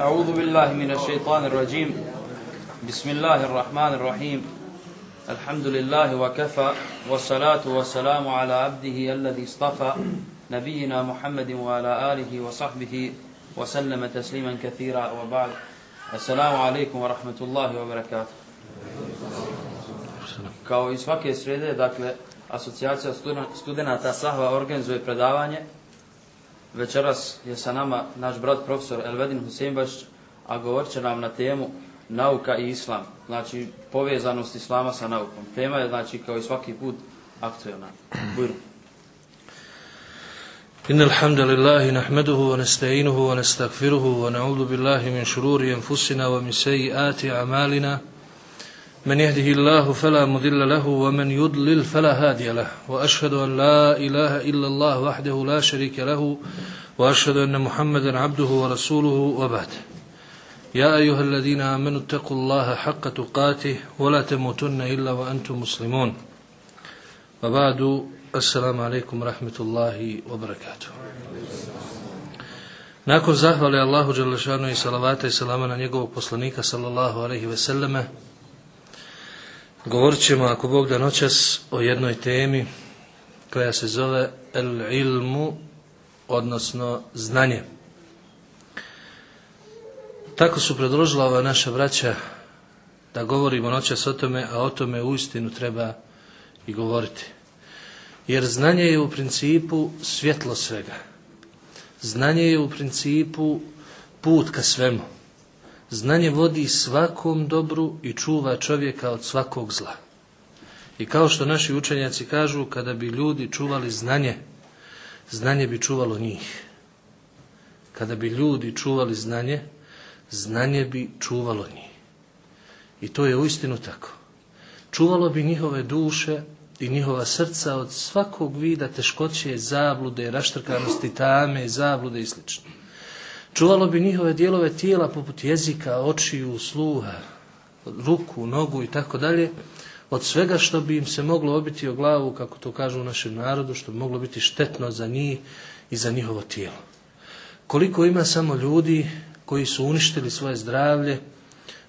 أعوذ بالله من الشيطان الرجيم بسم الله الرحمن الرحيم الحمد لله وكفى والصلاة والسلام على عبده الذي اصطفى نبينا محمد وعلى آله وصحبه وسلم تسليما كثيرا وبعد السلام عليكم ورحمة الله وبركاته Kao i svake srede, dakle, asocijacija studenta Sahva organizuje predavanje. Večeras je sa nama naš brat profesor Elvedin Huseinbaš, a govorit će nam na temu nauka i islam, znači povezanost islama sa naukom. Tema je, znači, kao i svaki put, aktualna. Bujru. إن الحمد لله نحمده ونستعينه ونستغفره ونعوذ بالله من شرور أنفسنا ومن سيئات أعمالنا من يهده الله فلا مضل له ومن يضلل فلا هادي له وأشهد أن لا إله إلا الله وحده لا شريك له وأشهد أن محمدا عبده ورسوله وبعد. يا أيها الذين آمنوا اتقوا الله حق تقاته ولا تموتن إلا وأنتم مسلمون. وبعد السلام عليكم ورحمة الله وبركاته. Nakon zahvale Allahu Đelešanu i salavata i salama na njegovog poslanika sallallahu alaihi ve selleme, govorit ćemo ako Bog da noćas o jednoj temi koja se zove el ilmu, odnosno znanje. Tako su predložila ova naša braća da govorimo noćas o tome, a o tome uistinu treba i govoriti. Jer znanje je u principu svjetlo svega. Znanje je u principu put ka svemu. Znanje vodi svakom dobru i čuva čovjeka od svakog zla. I kao što naši učenjaci kažu, kada bi ljudi čuvali znanje, znanje bi čuvalo njih. Kada bi ljudi čuvali znanje, znanje bi čuvalo njih. I to je uistinu tako. Čuvalo bi njihove duše i njihova srca od svakog vida teškoće, zablude, raštrkanosti, tame, zablude i sl. Čuvalo bi njihove dijelove tijela poput jezika, očiju, sluha, ruku, nogu i tako dalje, od svega što bi im se moglo obiti o glavu, kako to kažu u našem narodu, što bi moglo biti štetno za njih i za njihovo tijelo. Koliko ima samo ljudi koji su uništili svoje zdravlje,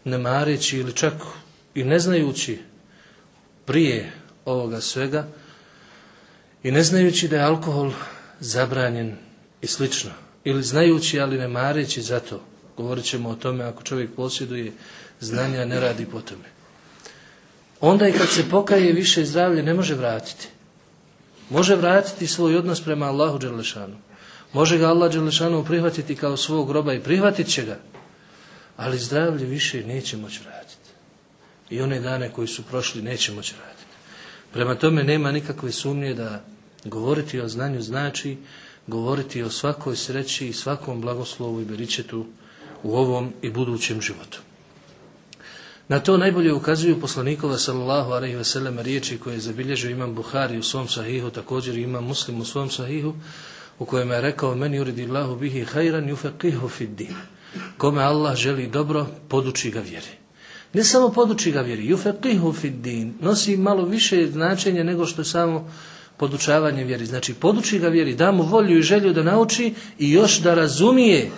ne mareći ili čak i ne znajući prije ovoga svega i ne znajući da je alkohol zabranjen i slično. Ili znajući, ali ne mareći za to. Govorit ćemo o tome ako čovjek posjeduje znanja, ne radi po tome. Onda i kad se pokaje više zdravlje ne može vratiti. Može vratiti svoj odnos prema Allahu Đelešanu. Može ga Allah Đelešanu prihvatiti kao svog groba i prihvatit će ga. Ali zdravlje više neće moći vratiti. I one dane koji su prošli neće moći vratiti. Prema tome nema nikakve sumnje da govoriti o znanju znači govoriti o svakoj sreći i svakom blagoslovu i beričetu u ovom i budućem životu. Na to najbolje ukazuju poslanikova sallallahu alaihi veseleme riječi koje je zabilježio imam Buhari u svom sahihu, također imam muslim u svom sahihu, u kojem je rekao meni uridillahu bihi hajran yufeqihu fid din. Kome Allah želi dobro, poduči ga vjeri. Ne samo poduči ga vjeri, yufeqihu fid din, nosi malo više značenja nego što je samo podučavanje vjeri. Znači, poduči ga vjeri, da mu volju i želju da nauči i još da razumije.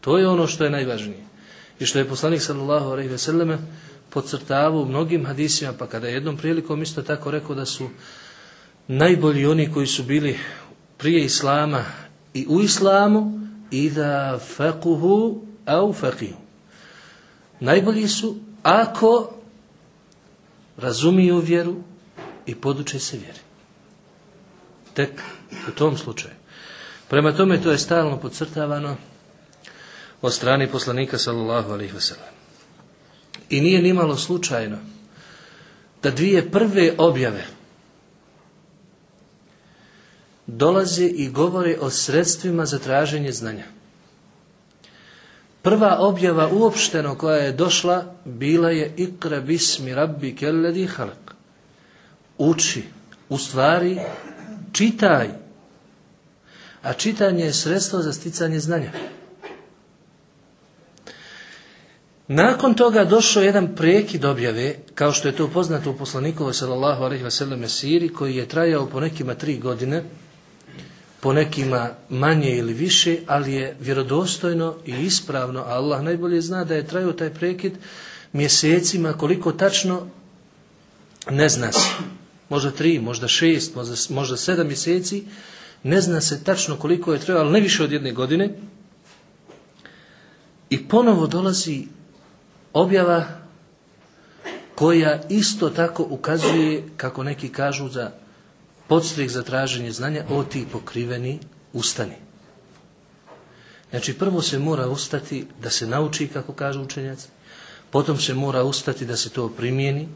To je ono što je najvažnije. I što je poslanik sallallahu alejhi ve selleme podcrtavao u mnogim hadisima, pa kada je jednom prilikom isto tako rekao da su najbolji oni koji su bili prije islama i u islamu i da faquhu au faqihu. Najbolji su ako razumiju vjeru i poduče se vjeri. Tek u tom slučaju. Prema tome to je stalno podcrtavano od strani poslanika sallallahu alaihi wasallam. I nije nimalo slučajno da dvije prve objave dolaze i govore o sredstvima za traženje znanja. Prva objava uopšteno koja je došla bila je ikra bismi rabbi kelledi halak. Uči, u stvari čitaj. A čitanje je sredstvo za sticanje znanja. Nakon toga došao jedan prekid objave, kao što je to poznato u poslanikovoj sallallahu alaihi wasallam siri, koji je trajao po nekima tri godine, po nekima manje ili više, ali je vjerodostojno i ispravno, a Allah najbolje zna da je trajao taj prekid mjesecima, koliko tačno ne zna se. Možda tri, možda šest, možda, možda sedam mjeseci, ne zna se tačno koliko je trajao, ali ne više od jedne godine. I ponovo dolazi objava koja isto tako ukazuje, kako neki kažu, za podstrih za traženje znanja, o ti pokriveni ustani. Znači, prvo se mora ustati da se nauči, kako kažu učenjaci, potom se mora ustati da se to primijeni,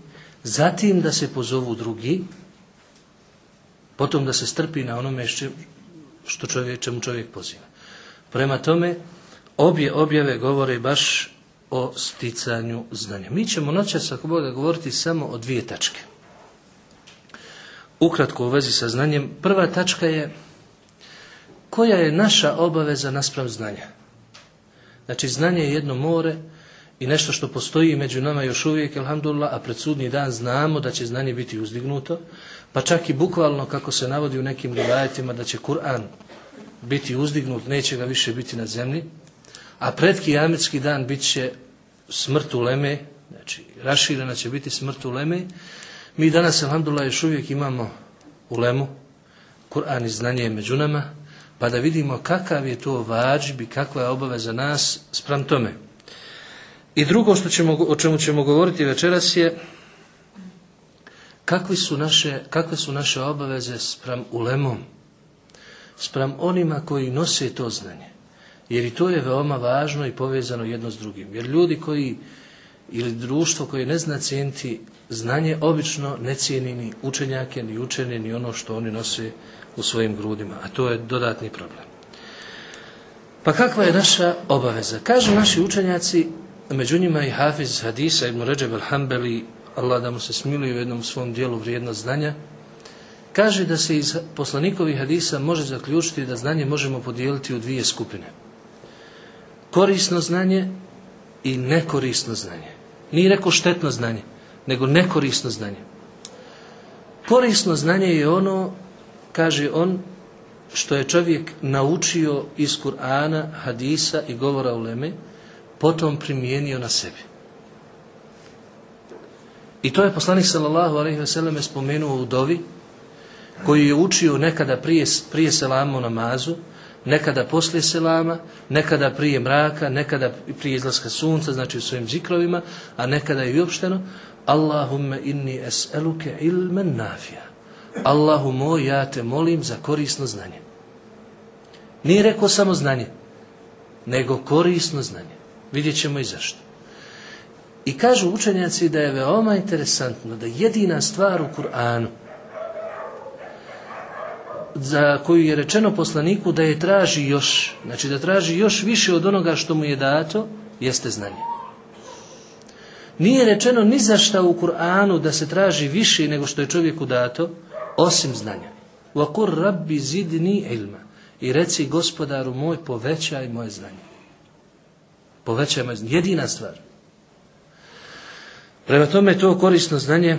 zatim da se pozovu drugi, potom da se strpi na onome što čovjek, čemu čovjek poziva. Prema tome, obje objave govore baš o sticanju znanja. Mi ćemo noćas, ako Boga, govoriti samo o dvije tačke. Ukratko u vezi sa znanjem. Prva tačka je koja je naša obaveza naspram znanja. Znači, znanje je jedno more i nešto što postoji među nama još uvijek, alhamdulillah, a pred sudnji dan znamo da će znanje biti uzdignuto, pa čak i bukvalno, kako se navodi u nekim rivajetima, da će Kur'an biti uzdignut, neće ga više biti na zemlji, a pred kijametski dan bit će smrt u leme, znači raširena će biti smrt u leme. Mi danas, alhamdulillah, još uvijek imamo u lemu, Kur'an i znanje je među nama, pa da vidimo kakav je to vađb i kakva je obaveza nas spram tome. I drugo što ćemo, o čemu ćemo govoriti večeras je kakvi su naše, kakve su naše obaveze spram ulemom, spram onima koji nose to znanje. Jer i to je veoma važno i povezano jedno s drugim. Jer ljudi koji, ili društvo koje ne zna cijeniti znanje, obično ne cijeni ni učenjake, ni učene, ni ono što oni nose u svojim grudima. A to je dodatni problem. Pa kakva je naša obaveza? Kažu naši učenjaci, među njima i Hafiz Hadisa ibn Ređeb al-Hambeli, Allah da mu se smiluje u jednom svom dijelu vrijednost znanja, kaže da se iz poslanikovih hadisa može zaključiti da znanje možemo podijeliti u dvije skupine korisno znanje i nekorisno znanje. Nije rekao štetno znanje, nego nekorisno znanje. Korisno znanje je ono, kaže on, što je čovjek naučio iz Kur'ana, hadisa i govora u Leme, potom primijenio na sebi. I to je poslanik sallallahu alejhi ve selleme spomenuo u dovi koji je učio nekada prije prije selama namazu, nekada poslije selama, nekada prije mraka, nekada prije izlaska sunca, znači u svojim zikrovima, a nekada i uopšteno, Allahumme inni es'eluke ilmen nafija. Allahu moj, ja te molim za korisno znanje. Nije rekao samo znanje, nego korisno znanje. Vidjet ćemo i zašto. I kažu učenjaci da je veoma interesantno da jedina stvar u Kur'anu za koju je rečeno poslaniku da je traži još, znači da traži još više od onoga što mu je dato, jeste znanje. Nije rečeno ni za šta u Kur'anu da se traži više nego što je čovjeku dato, osim znanja. Wakur rabbi zidni ilma. I reci gospodaru moj, povećaj moje znanje. Povećaj moje znanje. Jedina stvar. Prema tome to korisno znanje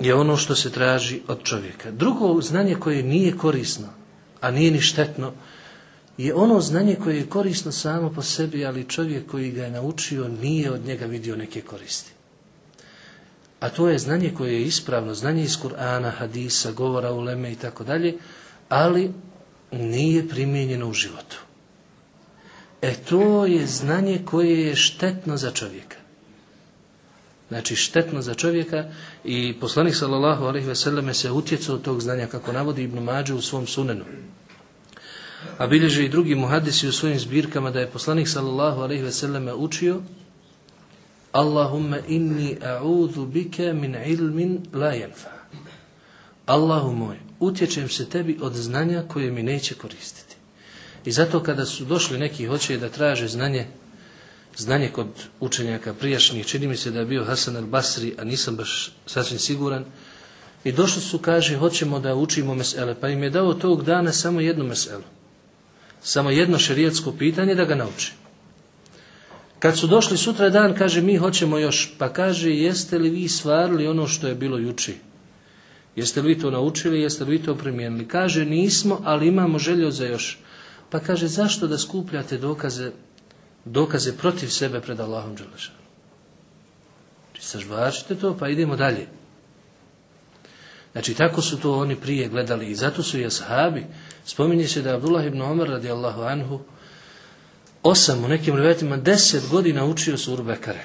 je ono što se traži od čovjeka. Drugo znanje koje nije korisno, a nije ni štetno, je ono znanje koje je korisno samo po sebi, ali čovjek koji ga je naučio nije od njega vidio neke koristi. A to je znanje koje je ispravno, znanje iz Kur'ana, hadisa, govora, uleme i tako dalje, ali nije primijenjeno u životu. E to je znanje koje je štetno za čovjeka. Znači štetno za čovjeka i poslanik sallallahu alejhi ve selleme se utjecao tog znanja kako navodi Ibn Mađe u svom sunenu. A bilježe i drugi muhadisi u svojim zbirkama da je poslanik sallallahu alejhi ve selleme učio Allahumma inni a'udhu bika min ilmin la yanfa. Allahu moj, utječem se tebi od znanja koje mi neće koristiti. I zato kada su došli neki hoće da traže znanje znanje kod učenjaka prijašnjih, čini mi se da je bio Hasan al-Basri, a nisam baš sasvim siguran, i došli su, kaže, hoćemo da učimo mesele, pa im je dao tog dana samo jednu meselu. Samo jedno šerijatsko pitanje da ga nauči. Kad su došli sutra dan, kaže, mi hoćemo još, pa kaže, jeste li vi stvarili ono što je bilo juči? Jeste li vi to naučili, jeste li vi to primijenili? Kaže, nismo, ali imamo želju za još. Pa kaže, zašto da skupljate dokaze, dokaze protiv sebe pred Allahom Đelešanu? Znači, sažvačite to, pa idemo dalje. Znači, tako su to oni prije gledali i zato su i ashabi. Spominje se da Abdullah ibn Omar radijallahu anhu osam u nekim rivajetima deset godina učio suru Bekare.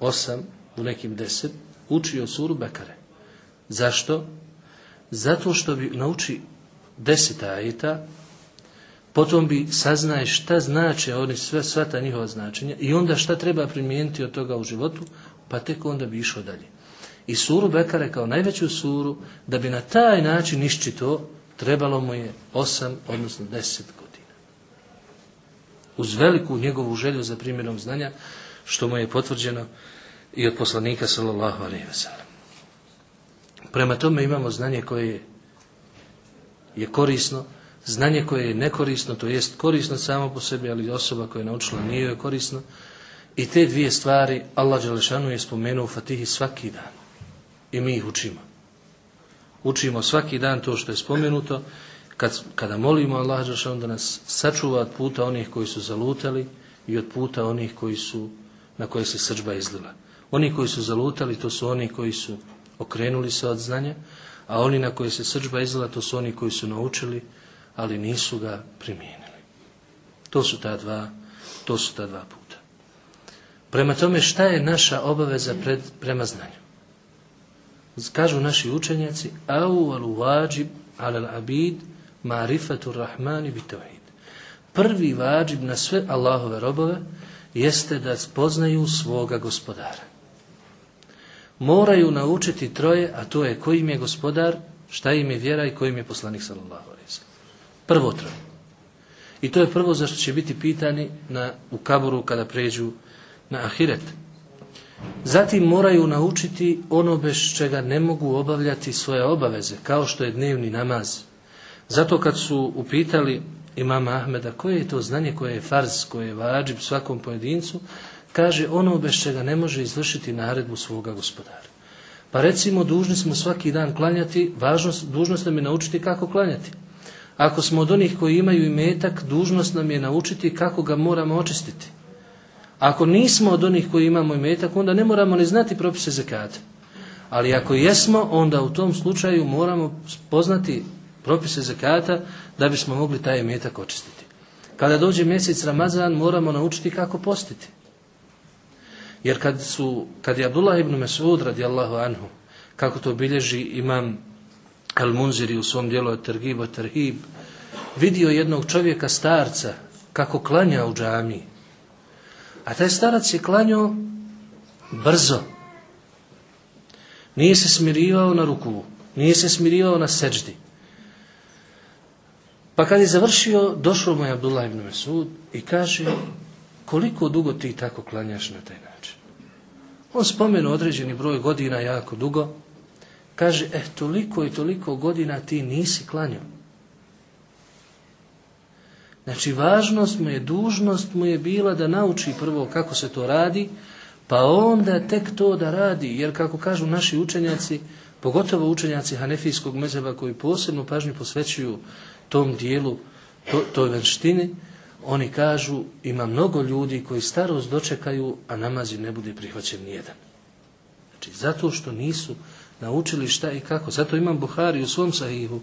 Osam u nekim deset učio suru Bekare. Zašto? Zato što bi nauči deset ajeta, potom bi saznaje šta znače oni sve, sva ta njihova značenja i onda šta treba primijeniti od toga u životu, pa tek onda bi išao dalje. I suru Bekare kao najveću suru, da bi na taj način iščito, trebalo mu je osam, odnosno deset godina. Uz veliku njegovu želju za primjerom znanja, što mu je potvrđeno i od poslanika sallallahu alaihi. Prema tome imamo znanje koje je korisno, znanje koje je nekorisno, to jest korisno samo po sebi, ali osoba koja je naučila nije je korisno. I te dvije stvari Allah Đelešanu je spomenuo u Fatihi svaki dan. I mi ih učimo. Učimo svaki dan to što je spomenuto. Kad, kada molimo Allah Đelešanu da nas sačuva od puta onih koji su zalutali i od puta onih koji su, na koje se srđba izlila. Oni koji su zalutali, to su oni koji su okrenuli se od znanja, a oni na koje se srđba izlila, to su oni koji su naučili, ali nisu ga primijenili. To su ta dva, to su ta dva puta. Prema tome, šta je naša obaveza pred, prema znanju? Kažu naši učenjaci, au wajib al abid ma'rifatu rahmani bi tauhid. Prvi vađib na sve Allahove robove jeste da spoznaju svoga gospodara moraju naučiti troje, a to je koji im je gospodar, šta im je vjera i koji im je poslanik sallallahu Prvo troje. I to je prvo zašto će biti pitani na, u kaboru kada pređu na ahiret. Zatim moraju naučiti ono bez čega ne mogu obavljati svoje obaveze, kao što je dnevni namaz. Zato kad su upitali imama Ahmeda koje je to znanje koje je farz, koje je vađib svakom pojedincu, kaže ono bez čega ne može izvršiti naredbu svoga gospodara. Pa recimo, dužni smo svaki dan klanjati, važnost, dužnost nam je naučiti kako klanjati. Ako smo od onih koji imaju imetak, dužnost nam je naučiti kako ga moramo očistiti. Ako nismo od onih koji imamo imetak, onda ne moramo ni znati propise zekata. Ali ako jesmo, onda u tom slučaju moramo poznati propise zekata da bismo mogli taj imetak očistiti. Kada dođe mjesec Ramazan, moramo naučiti kako postiti. Jer kad su kad je Abdullah ibn Mas'ud radijallahu anhu kako to bilježi imam Al-Munziri u svom dijelu Tergib Terhib vidio jednog čovjeka starca kako klanja u džamiji. A taj starac je klanjao brzo. Nije se smirivao na ruku, nije se smirivao na seđdi. Pa kad je završio, došao mu je Abdullah ibn Mas'ud i kaže koliko dugo ti tako klanjaš na taj način? On spomenu određeni broj godina jako dugo, kaže, eh, toliko i toliko godina ti nisi klanjao. Znači, važnost mu je, dužnost mu je bila da nauči prvo kako se to radi, pa onda tek to da radi, jer kako kažu naši učenjaci, pogotovo učenjaci Hanefijskog mezeba koji posebno pažnju posvećuju tom dijelu, to, toj venštini, oni kažu ima mnogo ljudi koji starost dočekaju, a namazi ne bude prihvaćen nijedan. Znači, zato što nisu naučili šta i kako. Zato imam Buhari u svom sahihu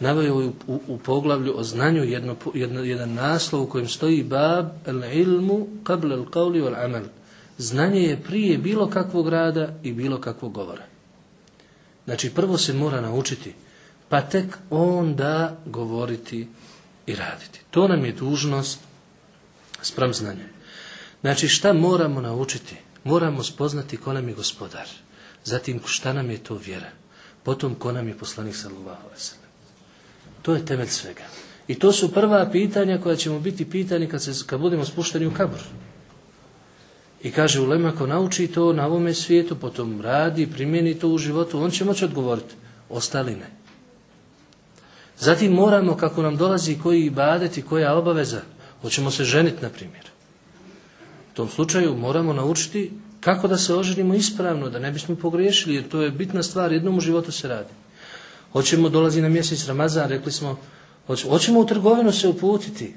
navaju u, u, u poglavlju o znanju jedno, jedno, jedan naslov u kojem stoji bab el ilmu qabla el qavli wal amal. Znanje je prije bilo kakvog rada i bilo kakvog govora. Znači, prvo se mora naučiti, pa tek onda govoriti i raditi. To nam je dužnost sprem znanja. Znači šta moramo naučiti? Moramo spoznati ko nam je gospodar. Zatim šta nam je to vjera. Potom ko nam je poslanik sallallahu. To je temelj svega. I to su prva pitanja koja ćemo biti pitani kad, se, kad budemo spušteni u kabor. I kaže ulema ko nauči to na ovome svijetu, potom radi, primjeni to u životu, on će moći odgovoriti. Ostali ne. Zatim moramo, kako nam dolazi koji ibadet i koja obaveza, hoćemo se ženiti, na primjer. U tom slučaju moramo naučiti Kako da se oženimo ispravno, da ne bismo pogriješili, jer to je bitna stvar, jednom u životu se radi. Hoćemo dolazi na mjesec Ramazan, rekli smo, hoćemo u trgovinu se uputiti.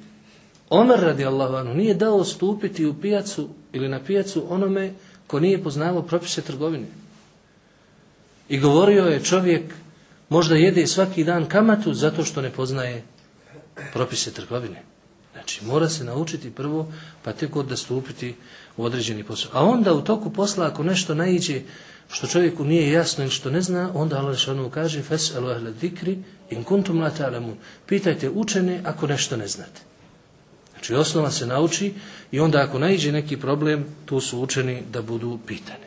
Omer radi Allahu nije dao stupiti u pijacu ili na pijacu onome ko nije poznavao propise trgovine. I govorio je čovjek, možda jede svaki dan kamatu zato što ne poznaje propise trgovine. Znači, mora se naučiti prvo, pa tek da stupiti u određeni posao. A onda u toku posla, ako nešto naiđe što čovjeku nije jasno ili što ne zna, onda Allah ono kaže Fes'alu ahle dikri in kuntum la ta'lamun. Pitajte učene ako nešto ne znate. Znači, osnova se nauči i onda ako naiđe neki problem, tu su učeni da budu pitani.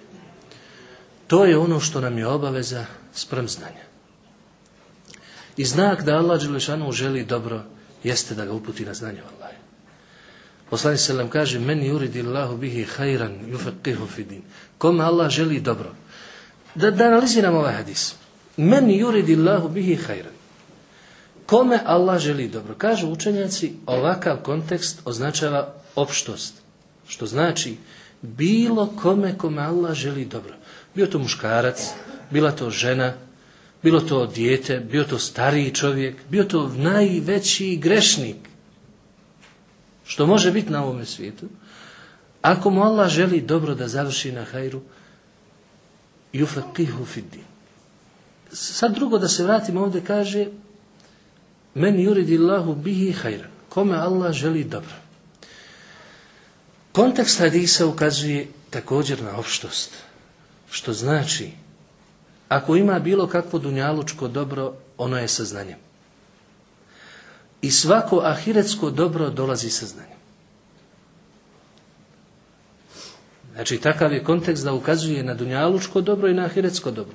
To je ono što nam je obaveza sprem znanja. I znak da Allah Đelešanu želi dobro jeste da ga uputi na znanje Allah. Poslani se nam kaže meni yuridillahu bihi hajran yufaqihu fidin. Kome Allah želi dobro. Da, da analiziramo ovaj hadis. Meni yuridillahu bihi hajran. Kome Allah želi dobro? Kažu učenjaci, ovakav kontekst označava opštost. Što znači bilo kome kome Allah želi dobro. Bio to muškarac, bila to žena, bilo to dijete, bio to stariji čovjek, bio to najveći grešnik. Što može biti na ovome svijetu. Ako mu Allah želi dobro da završi na hajru, yufaqihu fid Sad drugo da se vratimo ovdje kaže Men yuridillahu bihi hajran. Kome Allah želi dobro. Kontekst hadisa ukazuje također na opštost. Što znači, ako ima bilo kakvo dunjalučko dobro, ono je saznanjem. I svako ahiretsko dobro dolazi saznanjem. Znači, takav je kontekst da ukazuje na dunjalučko dobro i na ahiretsko dobro.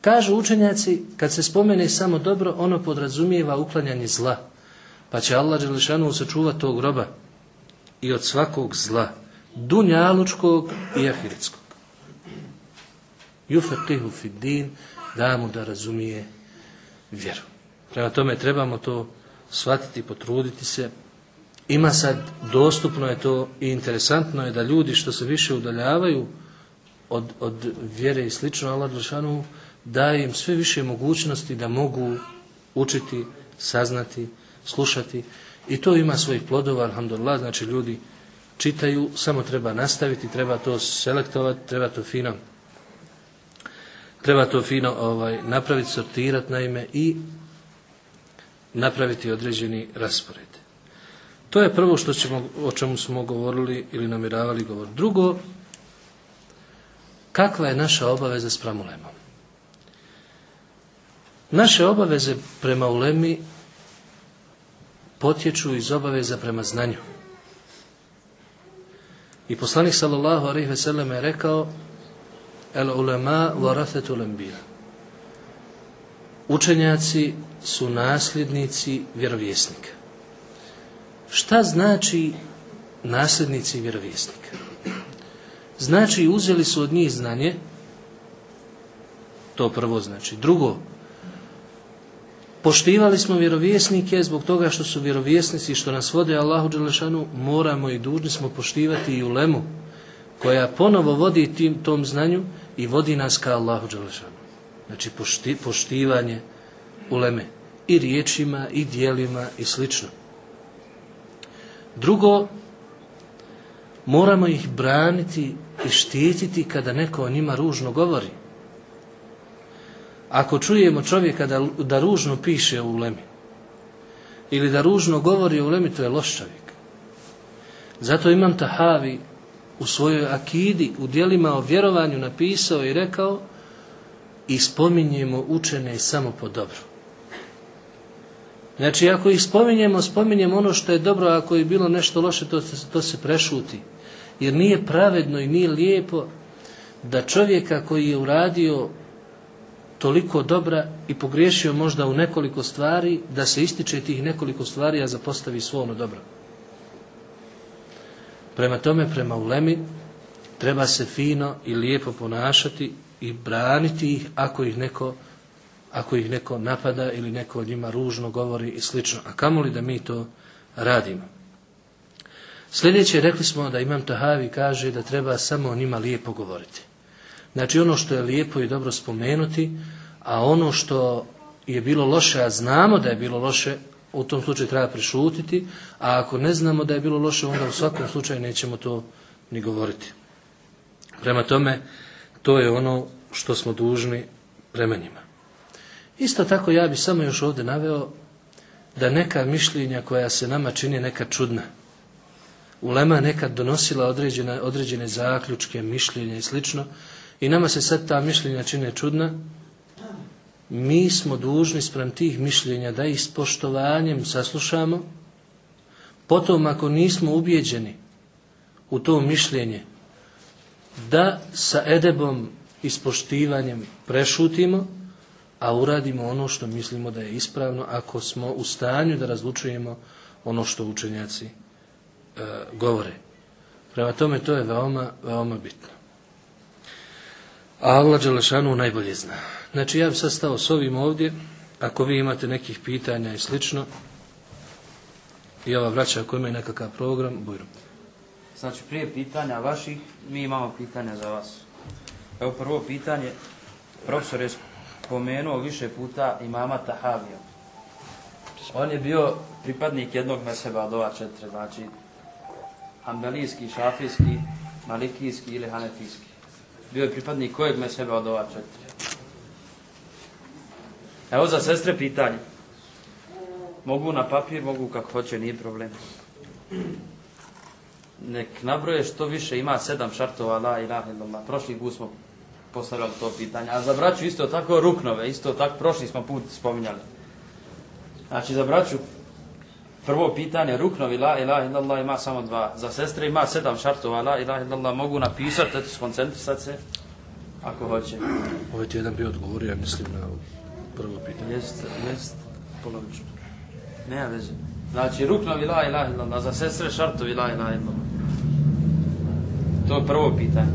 Kažu učenjaci, kad se spomene samo dobro, ono podrazumijeva uklanjanje zla. Pa će Allah Đelešanu sačuvati tog groba i od svakog zla. Dunjalučkog i ahiretskog. Jufaqihu fid din, da mu da razumije vjeru. Prema tome trebamo to shvatiti, potruditi se. Ima sad, dostupno je to i interesantno je da ljudi što se više udaljavaju od, od vjere i slično, Allah Đelešanu daje im sve više mogućnosti da mogu učiti, saznati, slušati i to ima svojih plodova, alhamdulillah, znači ljudi čitaju, samo treba nastaviti, treba to selektovati, treba to fino treba to fino ovaj, napraviti, sortirati naime i napraviti određeni raspored. To je prvo što ćemo, o čemu smo govorili ili namiravali govor. Drugo, kakva je naša obaveza s pramulemom? Naše obaveze prema ulemi potječu iz obaveza prema znanju. I poslanik sallallahu alejhi ve sellem je rekao: "El ulema warathatul anbiya." Učenjaci su nasljednici vjerovjesnika. Šta znači nasljednici vjerovjesnika? Znači uzeli su od njih znanje, to prvo znači. Drugo, Poštivali smo vjerovjesnike zbog toga što su vjerovjesnici što nas vode Allahu Đelešanu, moramo i dužni smo poštivati i ulemu koja ponovo vodi tim, tom znanju i vodi nas ka Allahu Đelešanu. Znači pošti, poštivanje uleme i riječima i dijelima i slično. Drugo, moramo ih braniti i štititi kada neko o njima ružno govori. Ako čujemo čovjeka da, da ružno piše u lemi ili da ružno govori u lemi, to je loš čovjek. Zato imam Tahavi u svojoj akidi, u dijelima o vjerovanju napisao i rekao i spominjemo učene samo po dobru. Znači, ako ih spominjemo, spominjemo ono što je dobro, ako je bilo nešto loše, to, to se prešuti. Jer nije pravedno i nije lijepo da čovjeka koji je uradio toliko dobra i pogriješio možda u nekoliko stvari, da se ističe tih nekoliko stvari, a zapostavi svo ono dobro. Prema tome, prema ulemi, treba se fino i lijepo ponašati i braniti ih ako ih neko ako ih neko napada ili neko od njima ružno govori i slično. A kamoli da mi to radimo. Sljedeće, rekli smo da Imam Tahavi kaže da treba samo o njima lijepo govoriti. Znači ono što je lijepo i dobro spomenuti, a ono što je bilo loše, a znamo da je bilo loše, u tom slučaju treba prešutiti, a ako ne znamo da je bilo loše, onda u svakom slučaju nećemo to ni govoriti. Prema tome, to je ono što smo dužni prema njima. Isto tako ja bi samo još ovdje naveo da neka mišljenja koja se nama čini neka čudna, Ulema nekad donosila određene, određene zaključke, mišljenja i slično i nama se sad ta mišljenja čine čudna. Mi smo dužni sprem tih mišljenja da ih s poštovanjem saslušamo. Potom ako nismo ubijeđeni u to mišljenje, da sa edebom i s prešutimo, a uradimo ono što mislimo da je ispravno ako smo u stanju da razlučujemo ono što učenjaci E, govore. Prema tome to je veoma, veoma bitno. A Allah Đelešanu najbolje zna. Znači ja bih sad stao s ovim ovdje, ako vi imate nekih pitanja i slično, i ova vraća ako imaju nekakav program, bujrom. Znači prije pitanja vaših, mi imamo pitanja za vas. Evo prvo pitanje, profesor je spomenuo više puta imama Tahavija. On je bio pripadnik jednog meseba od ova četiri, znači Hanbelijski, Šafijski, Malikijski ili Hanefijski. Bio je pripadnik kojeg me sebe od ova četiri. Evo za sestre pitanje. Mogu na papir, mogu kako hoće, nije problem. Nek nabroje što više, ima sedam šartova, la ilaha illallah. Prošli put smo postavljali to pitanje. A za braću isto tako ruknove, isto tako prošli smo put spominjali. Znači za braću Prvo pitanje, ruknovi la ilaha illallah ima samo dva. Za sestre ima sedam šartova la ilaha illallah. Mogu napisati, eto skoncentrisati se, ako hoće. Ovaj jedan bi odgovorio, ja mislim, na prvo pitanje. Jest, jest, polovično. Nema veze. Znači, ruknovi la ilaha illallah, za sestre šartovi la ilaha illallah. To je prvo pitanje.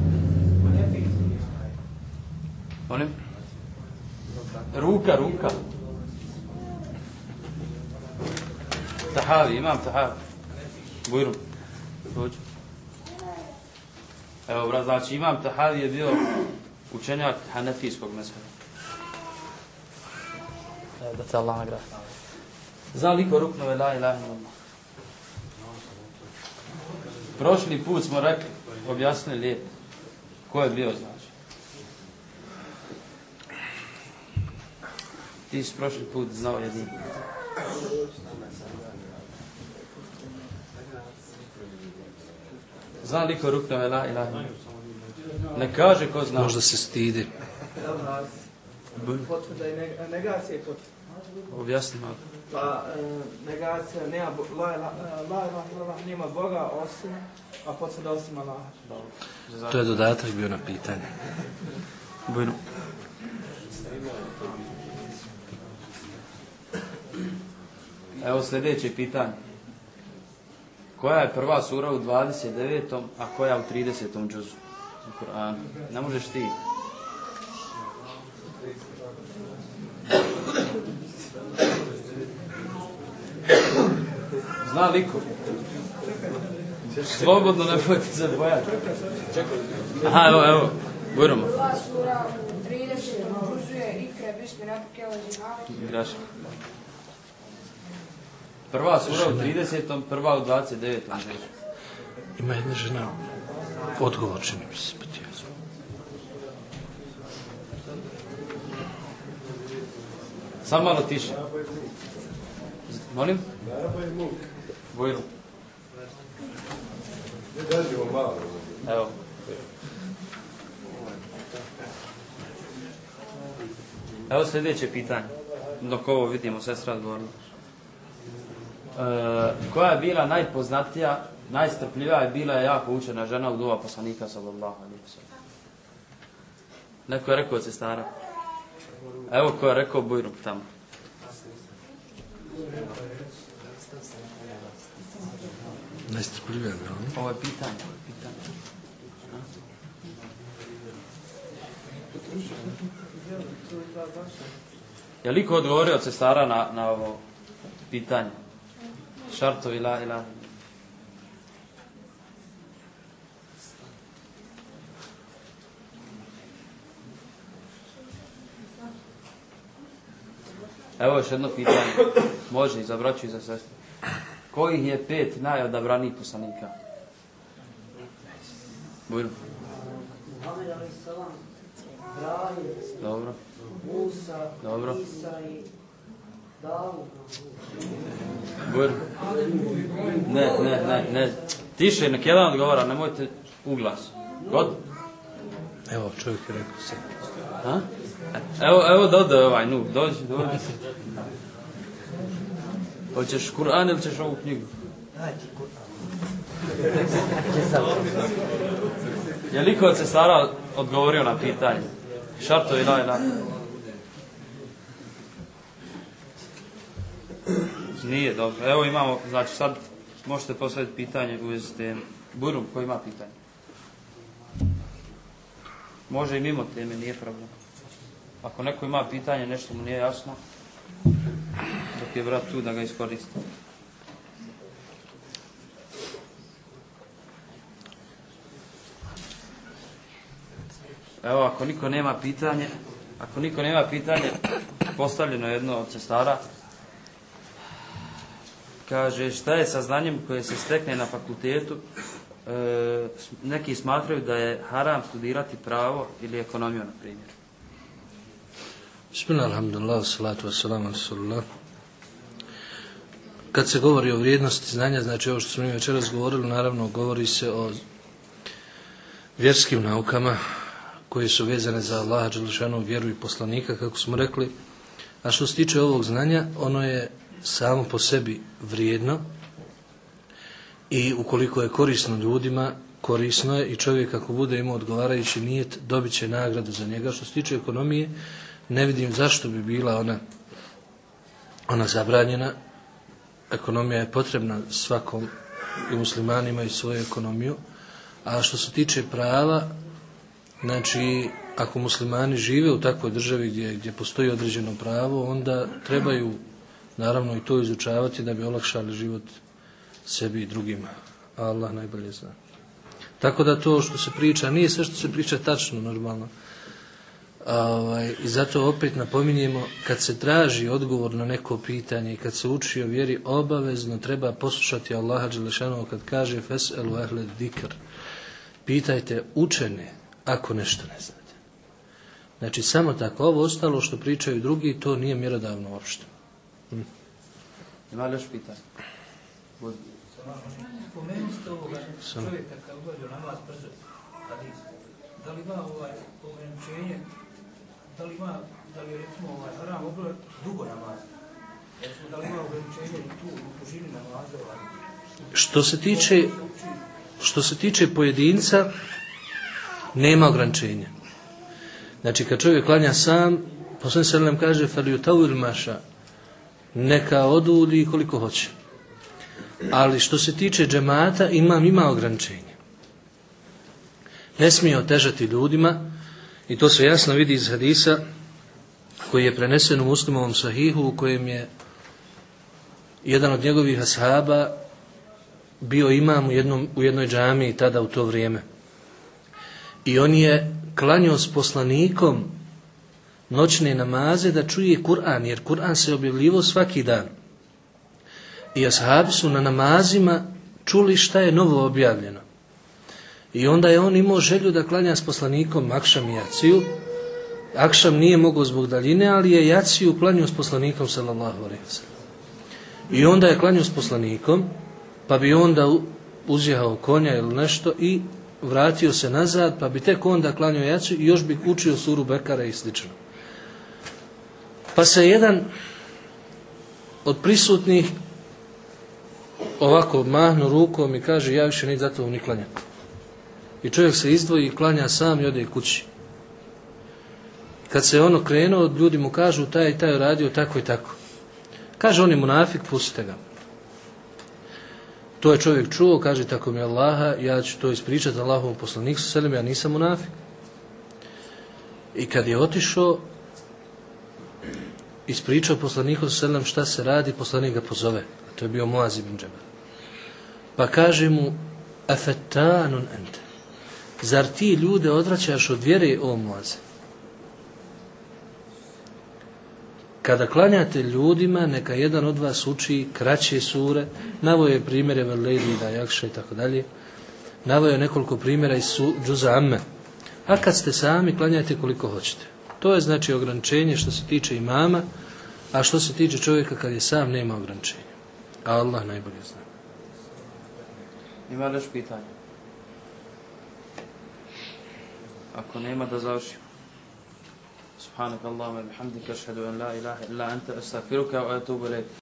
Molim? Ruka, ruka. Tahavi, imam Tahavi. Bujrum. Dođu. Evo, brat, znači imam Tahavi je bio učenjak hanefijskog mezheba. Evo, da te Allah nagrada. Zna liko ruknove la ilaha illallah. Prošli put smo rekli, objasnili lijepo. Ko je bio, znači? Ti si prošli put znao jedin. Zna li ko ruknove la ilaha Ne kaže ko zna. Možda se stidi. Potvrda i negacija i potvrda. Objasni malo. Pa, e, negacija nema, la, la, la, la, nema Boga osim, a potvrda osim Allaha. To je dodatak bio na pitanje. Bujno. Evo sljedeće pitanje. Koja je prva sura u 29. a koja u 30. džuzu? Ne možeš ti. Zna liko? Slobodno ne bojte se bojati. Aha, evo, evo. Bujromo. Prva sura u 30. džuzu je ikre bismi napike o Graša. Prva sura u 30. prva u 29. Ima jedna žena, odgovor čini mi se, pa Samo malo tiše. Molim? Vojnu. Evo. Evo sljedeće pitanje. Dok ovo vidimo, sestra odgovorila. E, koja je bila najpoznatija, najstrpljivija je bila je jako učena žena u duva poslanika sallallahu alaihi wa Neko je rekao od sestara. Evo ko je rekao Bujruk tamo. Najstrpljivija je Ovo je pitanje, ovo je pitanje. Je li ko odgovorio od sestara na, na ovo pitanje? šartovi la ilaha Evo još jedno pitanje, može i za i za sestru. Kojih je pet najodabranijih poslanika? Bujno. Dobro. Dobro. Ne, ne, ne, ne. Tiše, nek jedan odgovara, nemojte u glas. God? Evo, čovjek je rekao se. A? Evo, evo dode ovaj, nu, dođi, dođi. Hoćeš Kur'an ili ćeš ovu knjigu? Je li ko od sestara odgovorio na pitanje? Šarto i laj, Nije dobro. Evo imamo, znači sad možete postaviti pitanje u vezi s tem. Burum, ko ima pitanje? Može i mimo teme, nije problem. Ako neko ima pitanje, nešto mu nije jasno, dok je vrat tu da ga iskoristi. Evo, ako niko nema pitanje, ako niko nema pitanje, postavljeno je jedno od sestara. Kaže, šta je sa znanjem koje se stekne na fakultetu? E, neki smatraju da je haram studirati pravo ili ekonomiju, na primjer. Bismillah, alhamdulillah, salatu wassalamu. Kad se govori o vrijednosti znanja, znači ovo što smo mi večeras govorili, naravno govori se o vjerskim naukama koje su vezane za Allaha Đelešanu vjeru i poslanika, kako smo rekli. A što se tiče ovog znanja, ono je samo po sebi vrijedno i ukoliko je korisno ljudima, korisno je i čovjek ako bude imao odgovarajući nijet, dobit će nagradu za njega. Što se tiče ekonomije, ne vidim zašto bi bila ona ona zabranjena. Ekonomija je potrebna svakom i muslimani imaju svoju ekonomiju. A što se tiče prava, znači ako muslimani žive u takvoj državi gdje, gdje postoji određeno pravo, onda trebaju naravno i to izučavati da bi olakšali život sebi i drugima. Allah najbolje zna. Tako da to što se priča, nije sve što se priča tačno normalno. Ovaj, I zato opet napominjemo, kad se traži odgovor na neko pitanje i kad se uči o vjeri, obavezno treba poslušati Allaha Đelešanovu kad kaže Fes'elu dikr. Pitajte učene ako nešto ne znate. Znači, samo tako. Ovo ostalo što pričaju drugi, to nije mjerodavno uopšte. Ima li još pitanje? Bujro. Spomenuli ste ovoga Samo. čovjeka kad obavlja namaz brzo, hadis. Da li ima ovaj ograničenje, da li ima, da li je recimo ovaj haram obavlja dugo namaz? Recimo, da li ima ograničenje tu u dužini namaza ovaj? Što se tiče, što se tiče pojedinca, nema ograničenja. Znači, kad čovjek klanja sam, poslanik se nam kaže, فَلْيُتَوِلْ maša, neka odulji koliko hoće. Ali što se tiče džemata, imam ima ograničenje. Ne smije otežati ljudima, i to se jasno vidi iz hadisa, koji je prenesen u muslimovom sahihu, u kojem je jedan od njegovih ashaba bio imam u, jednom, u jednoj džamiji tada u to vrijeme. I on je klanjao s poslanikom noćne namaze da čuje Kur'an, jer Kur'an se objavljivo svaki dan. I ashabi su na namazima čuli šta je novo objavljeno. I onda je on imao želju da klanja s poslanikom Akšam i Jaciju. Akšam nije mogao zbog daljine, ali je Jaciju klanjao s poslanikom sallallahu. I onda je klanjao s poslanikom, pa bi onda uzjehao konja ili nešto i vratio se nazad, pa bi tek onda klanjao Jaciju i još bi učio suru Bekara i slično. Pa se jedan od prisutnih ovako mahnu rukom i kaže ja više neću za to ni klanjati. I čovjek se izdvoji i klanja sam i ode kući. Kad se ono krenuo, ljudi mu kažu taj i taj radio tako i tako. Kaže on je munafik, pustite ga. To je čovjek čuo, kaže tako mi Allaha, ja ću to ispričati Allahovom poslaniku sallam, ja nisam munafik. I kad je otišao, ispričao poslaniku sallam šta se radi, poslanik ga pozove. A to je bio Muaz ibn Džebel. Pa kaže mu, afetanun ente. Zar ti ljude odvraćaš od vjere, o Muaze? kada klanjate ljudima, neka jedan od vas uči kraće sure, navoje primjere Veledi, da Jakša i tako dalje, navoje nekoliko primjera iz džuza Amme. A kad ste sami, klanjajte koliko hoćete. To je znači ograničenje što se tiče imama, a što se tiče čovjeka kad je sam nema ograničenja. A Allah najbolje zna. Ima li još pitanje? Ako nema da završimo. Subhanak Allahumma bihamdika, ashhadu an la ilaha illa anta, astaghfiruka wa atubu ilayk.